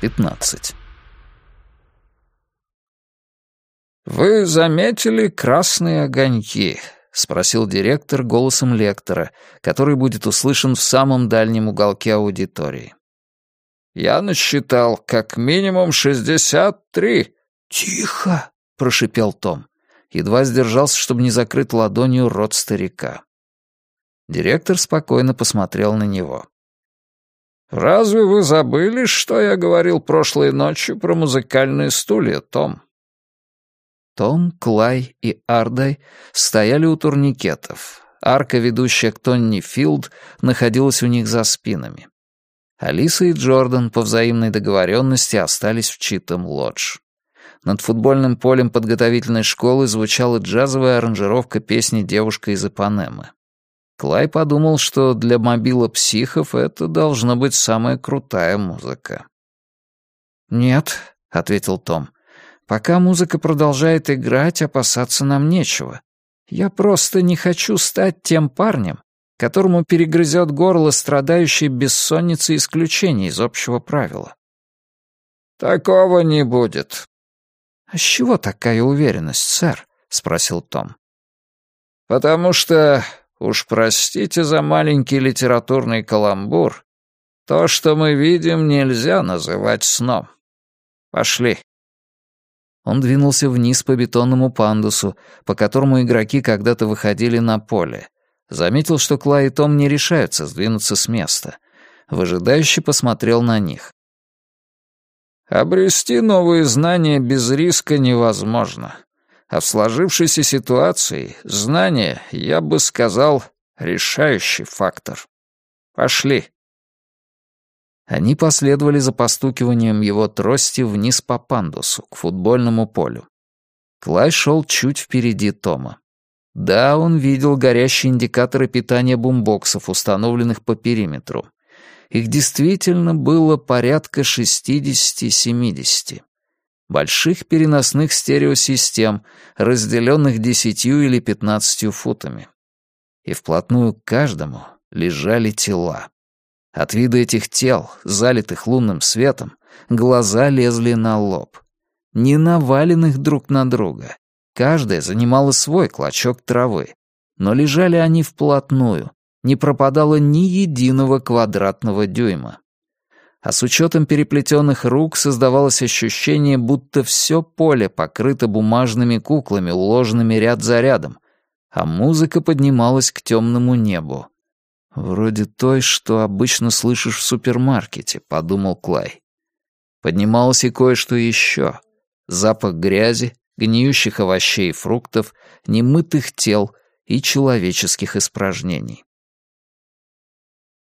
15. «Вы заметили красные огоньки?» — спросил директор голосом лектора, который будет услышан в самом дальнем уголке аудитории. «Я насчитал как минимум шестьдесят три». «Тихо!» — прошипел Том. Едва сдержался, чтобы не закрыть ладонью рот старика. Директор спокойно посмотрел на него. «Разве вы забыли, что я говорил прошлой ночью про музыкальные стулья, Том?» Том, Клай и Ардай стояли у турникетов. Арка, ведущая к Тонни Филд, находилась у них за спинами. Алиса и Джордан по взаимной договоренности остались в Читом Лодж. Над футбольным полем подготовительной школы звучала джазовая аранжировка песни «Девушка из Ипанемы». Клай подумал, что для мобила психов это должна быть самая крутая музыка. «Нет», — ответил Том, — «пока музыка продолжает играть, опасаться нам нечего. Я просто не хочу стать тем парнем, которому перегрызет горло страдающий бессонницей исключение из общего правила». «Такого не будет». «А с чего такая уверенность, сэр?» — спросил Том. «Потому что Уж простите за маленький литературный каламбур. То, что мы видим, нельзя называть сном. Пошли. Он двинулся вниз по бетонному пандусу, по которому игроки когда-то выходили на поле. Заметил, что Клай и Том не решаются сдвинуться с места. Выжидающе посмотрел на них. «Обрести новые знания без риска невозможно. А в сложившейся ситуации знание, я бы сказал, решающий фактор. Пошли. Они последовали за постукиванием его трости вниз по пандусу, к футбольному полю. Клай шел чуть впереди Тома. Да, он видел горящие индикаторы питания бумбоксов, установленных по периметру. Их действительно было порядка 60-70 больших переносных стереосистем, разделенных десятью или пятнадцатью футами. И вплотную к каждому лежали тела. От вида этих тел, залитых лунным светом, глаза лезли на лоб. Не наваленных друг на друга. Каждая занимала свой клочок травы. Но лежали они вплотную. Не пропадало ни единого квадратного дюйма а с учетом переплетенных рук создавалось ощущение, будто все поле покрыто бумажными куклами, уложенными ряд за рядом, а музыка поднималась к темному небу. «Вроде той, что обычно слышишь в супермаркете», — подумал Клай. Поднималось и кое-что еще. Запах грязи, гниющих овощей и фруктов, немытых тел и человеческих испражнений.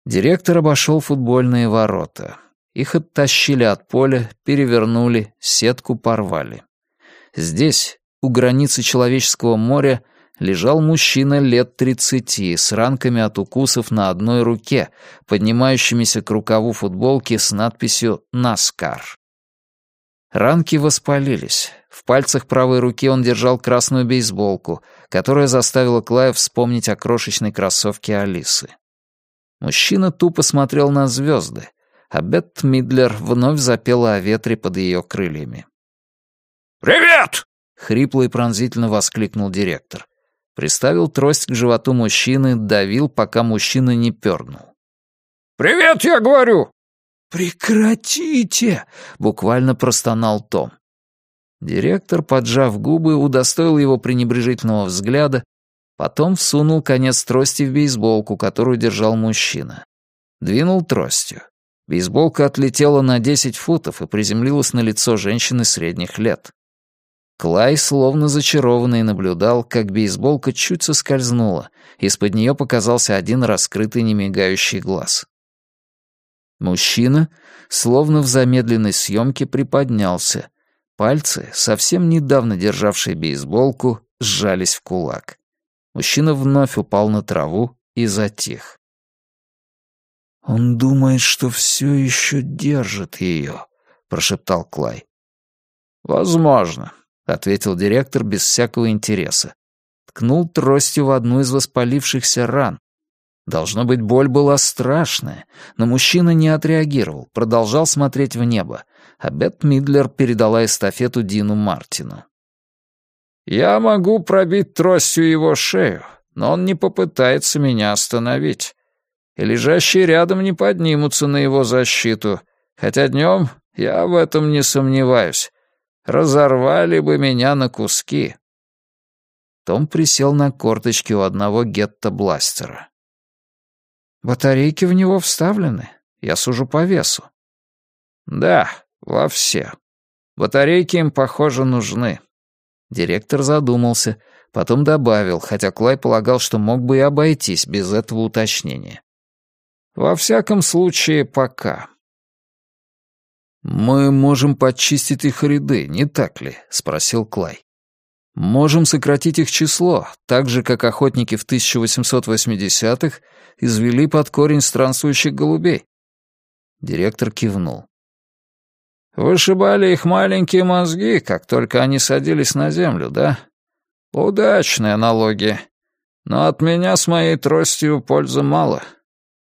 Директор обошел футбольные ворота. Их оттащили от поля, перевернули, сетку порвали. Здесь, у границы человеческого моря, лежал мужчина лет тридцати с ранками от укусов на одной руке, поднимающимися к рукаву футболки с надписью «Наскар». Ранки воспалились. В пальцах правой руки он держал красную бейсболку, которая заставила Клая вспомнить о крошечной кроссовке Алисы. Мужчина тупо смотрел на звезды, а Бет Мидлер вновь запела о ветре под ее крыльями. «Привет!» — хрипло и пронзительно воскликнул директор. Приставил трость к животу мужчины, давил, пока мужчина не пернул. «Привет, я говорю!» «Прекратите!» — буквально простонал Том. Директор, поджав губы, удостоил его пренебрежительного взгляда Потом всунул конец трости в бейсболку, которую держал мужчина. Двинул тростью. Бейсболка отлетела на 10 футов и приземлилась на лицо женщины средних лет. Клай, словно зачарованный, наблюдал, как бейсболка чуть соскользнула, из-под нее показался один раскрытый немигающий глаз. Мужчина, словно в замедленной съемке, приподнялся. Пальцы, совсем недавно державшие бейсболку, сжались в кулак. Мужчина вновь упал на траву и затих. «Он думает, что все еще держит ее», — прошептал Клай. «Возможно», — ответил директор без всякого интереса. Ткнул тростью в одну из воспалившихся ран. Должно быть, боль была страшная, но мужчина не отреагировал, продолжал смотреть в небо, а Бет Мидлер передала эстафету Дину Мартину. «Я могу пробить тростью его шею, но он не попытается меня остановить. И лежащие рядом не поднимутся на его защиту, хотя днем я в этом не сомневаюсь. Разорвали бы меня на куски». Том присел на корточки у одного гетто-бластера. «Батарейки в него вставлены. Я сужу по весу». «Да, во все. Батарейки им, похоже, нужны». Директор задумался, потом добавил, хотя Клай полагал, что мог бы и обойтись без этого уточнения. «Во всяком случае, пока». «Мы можем подчистить их ряды, не так ли?» — спросил Клай. «Можем сократить их число, так же, как охотники в 1880-х извели под корень странствующих голубей». Директор кивнул. Вышибали их маленькие мозги, как только они садились на землю, да? Удачная аналогия. Но от меня с моей тростью пользы мало.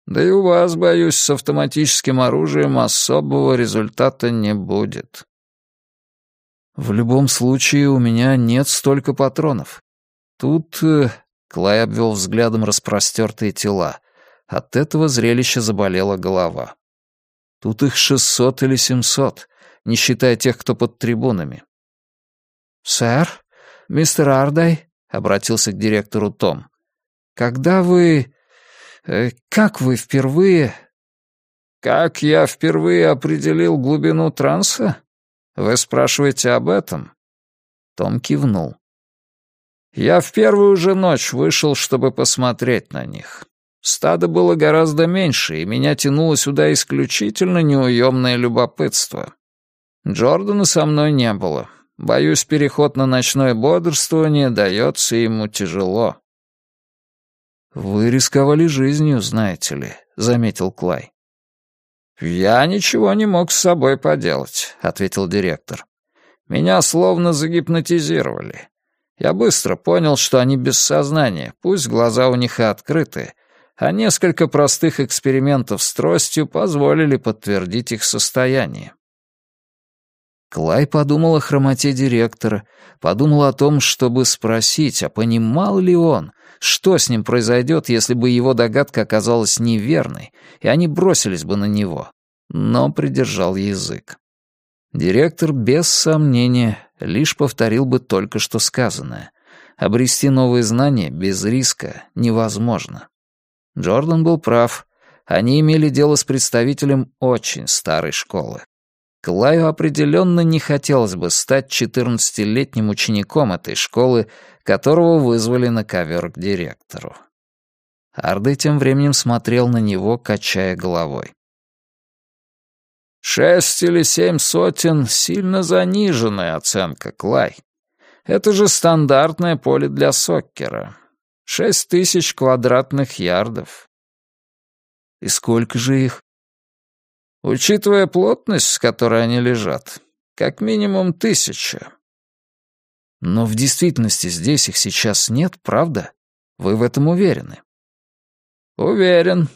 Да и у вас, боюсь, с автоматическим оружием особого результата не будет. В любом случае, у меня нет столько патронов. Тут... Э, Клай обвел взглядом распростертые тела. От этого зрелища заболела голова. Тут их шестьсот или семьсот не считая тех, кто под трибунами. «Сэр, мистер Ардай», — обратился к директору Том, — «когда вы... Э, как вы впервые...» «Как я впервые определил глубину транса? Вы спрашиваете об этом?» Том кивнул. «Я в первую же ночь вышел, чтобы посмотреть на них. Стадо было гораздо меньше, и меня тянуло сюда исключительно неуемное любопытство. Джордана со мной не было. Боюсь, переход на ночное бодрствование дается ему тяжело. «Вы рисковали жизнью, знаете ли», — заметил Клай. «Я ничего не мог с собой поделать», — ответил директор. «Меня словно загипнотизировали. Я быстро понял, что они без сознания, пусть глаза у них и открыты, а несколько простых экспериментов с тростью позволили подтвердить их состояние. Клай подумал о хромоте директора, подумал о том, чтобы спросить, а понимал ли он, что с ним произойдет, если бы его догадка оказалась неверной, и они бросились бы на него, но придержал язык. Директор, без сомнения, лишь повторил бы только что сказанное. Обрести новые знания без риска невозможно. Джордан был прав. Они имели дело с представителем очень старой школы. Клаю определенно не хотелось бы стать четырнадцатилетним учеником этой школы, которого вызвали на ковер к директору. Арды тем временем смотрел на него, качая головой. «Шесть или семь сотен — сильно заниженная оценка, Клай. Это же стандартное поле для соккера. Шесть тысяч квадратных ярдов». «И сколько же их?» Учитывая плотность, с которой они лежат, как минимум тысяча. Но в действительности здесь их сейчас нет, правда? Вы в этом уверены? Уверен.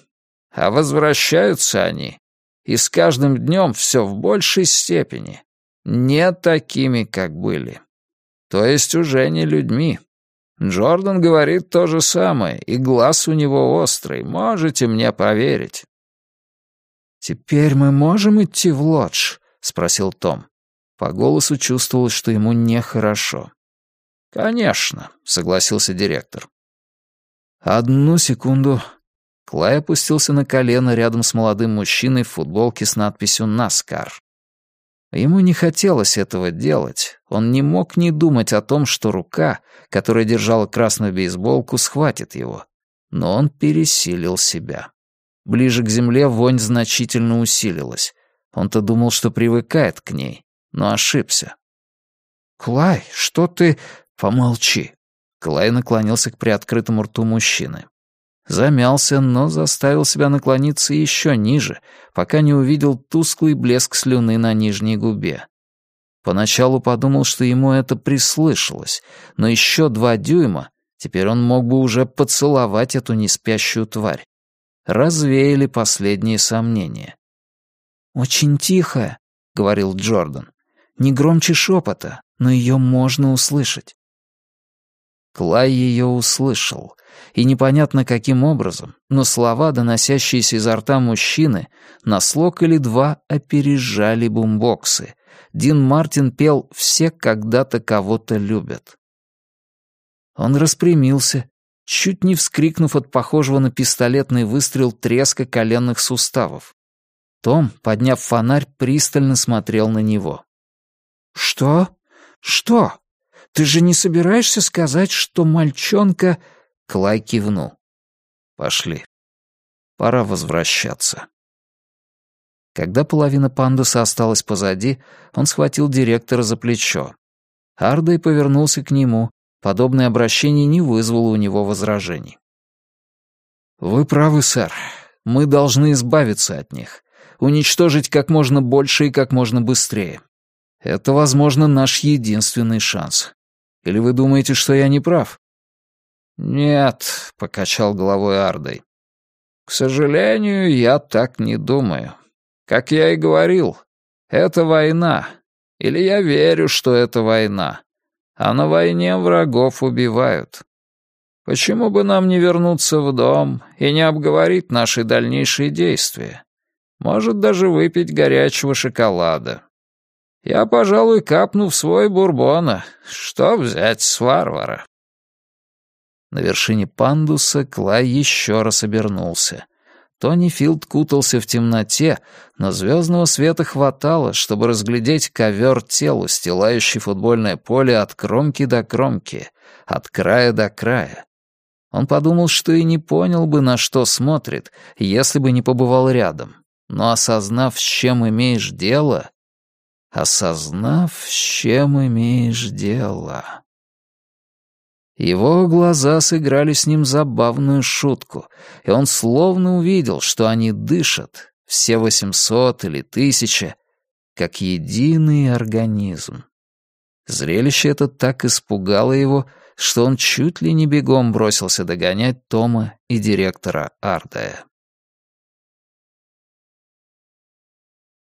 А возвращаются они. И с каждым днем все в большей степени. Не такими, как были. То есть уже не людьми. Джордан говорит то же самое, и глаз у него острый, можете мне поверить. «Теперь мы можем идти в лодж?» — спросил Том. По голосу чувствовалось, что ему нехорошо. «Конечно», — согласился директор. «Одну секунду». Клай опустился на колено рядом с молодым мужчиной в футболке с надписью «Наскар». Ему не хотелось этого делать. Он не мог не думать о том, что рука, которая держала красную бейсболку, схватит его. Но он пересилил себя. Ближе к земле вонь значительно усилилась. Он-то думал, что привыкает к ней, но ошибся. «Клай, что ты...» «Помолчи». Клай наклонился к приоткрытому рту мужчины. Замялся, но заставил себя наклониться еще ниже, пока не увидел тусклый блеск слюны на нижней губе. Поначалу подумал, что ему это прислышалось, но еще два дюйма, теперь он мог бы уже поцеловать эту неспящую тварь. Развеяли последние сомнения. «Очень тихо», — говорил Джордан. «Не громче шепота, но ее можно услышать». Клай ее услышал, и непонятно каким образом, но слова, доносящиеся изо рта мужчины, на слог или два опережали бумбоксы. Дин Мартин пел «Все когда-то кого-то любят». Он распрямился, чуть не вскрикнув от похожего на пистолетный выстрел треска коленных суставов. Том, подняв фонарь, пристально смотрел на него. «Что? Что? Ты же не собираешься сказать, что мальчонка...» Клай кивнул. «Пошли. Пора возвращаться». Когда половина пандуса осталась позади, он схватил директора за плечо. Ардой повернулся к нему. Подобное обращение не вызвало у него возражений. «Вы правы, сэр. Мы должны избавиться от них. Уничтожить как можно больше и как можно быстрее. Это, возможно, наш единственный шанс. Или вы думаете, что я не прав?» «Нет», — покачал головой Ардой. «К сожалению, я так не думаю. Как я и говорил, это война. Или я верю, что это война. А на войне врагов убивают. Почему бы нам не вернуться в дом и не обговорить наши дальнейшие действия? Может, даже выпить горячего шоколада. Я, пожалуй, капну в свой бурбона. Что взять с варвара? На вершине пандуса Клай еще раз обернулся. Тони Филд кутался в темноте, но звездного света хватало, чтобы разглядеть ковер тел, устилающий футбольное поле от кромки до кромки, от края до края. Он подумал, что и не понял бы, на что смотрит, если бы не побывал рядом. Но осознав, с чем имеешь дело... Осознав, с чем имеешь дело... Его глаза сыграли с ним забавную шутку, и он словно увидел, что они дышат, все восемьсот или тысяча, как единый организм. Зрелище это так испугало его, что он чуть ли не бегом бросился догонять Тома и директора Ардая.